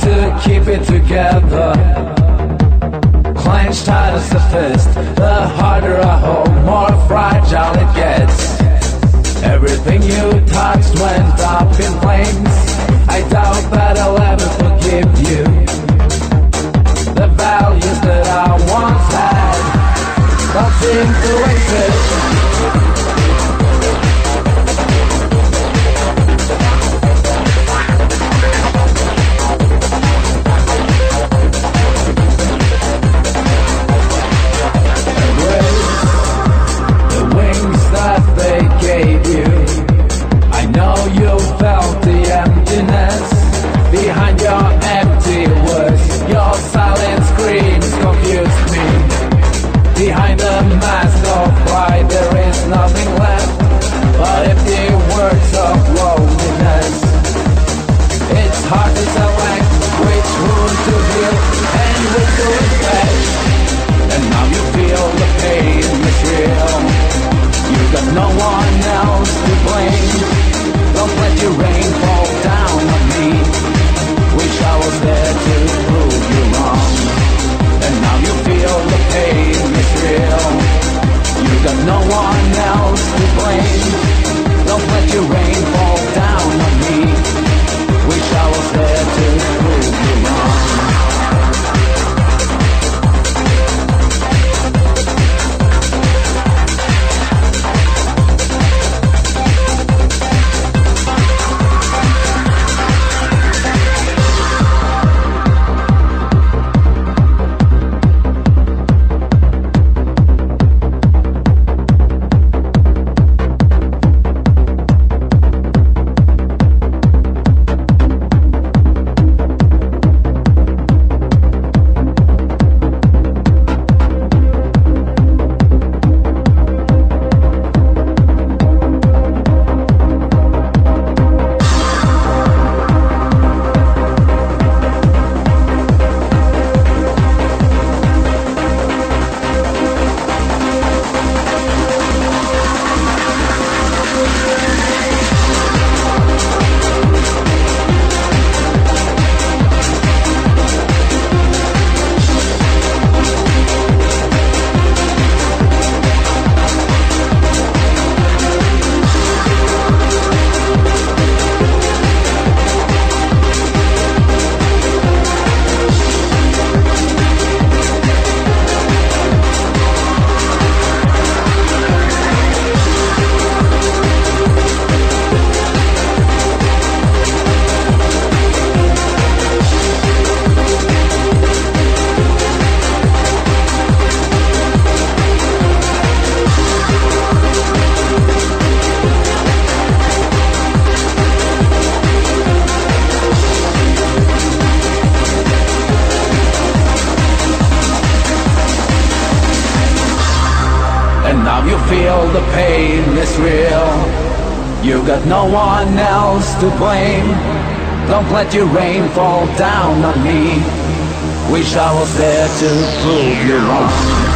to keep it together. Clenched tight as a fist, the harder I hold, more fragile it gets. Everything you touched went up in flames. I doubt that I'll ever forgive you. The values that I once had, all seem to exist. let your rain fall down on me. Wish I was there to prove you wrong.